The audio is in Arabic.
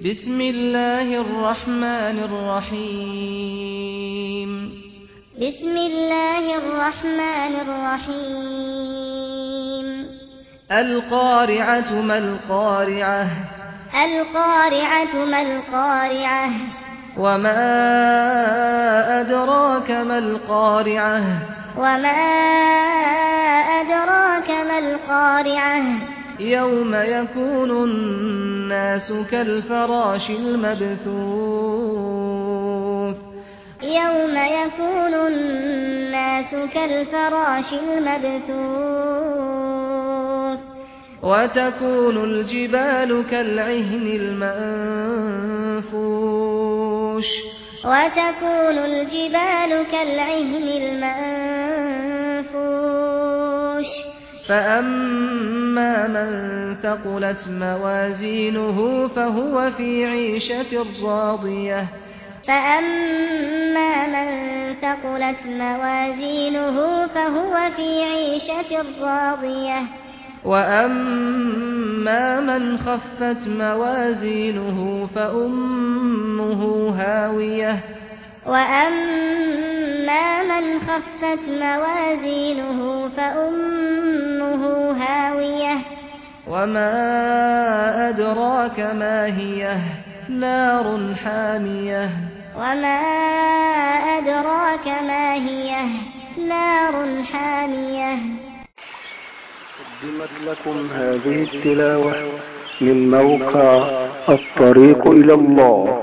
بسم الله الرحمن الرحيم بسم الله الرحمن الرحيم القارعة ما القارعة القارعة ما القارعة وما أدراك ما القارعة وما أدراك ما القارعة يوم يكون الناس كالفراش المبثوث يوم يكون الناس كالفراش المبثوث وتكون الجبال كالعهن المنفوش وتكون الجبال كالعهن المنفوش فأما من ثقلت موازينه فهو في عيشة راضية. فأما من ثقلت موازينه فهو في عيشة راضية. وأما من خفت موازينه فأمه هاوية. وأما من خفت موازينه فأمه وما أدراك ما هي نار حامية وما أدراك ما هي نار حامية قدمت لكم هذه التلاوة من موقع الطريق إلى الله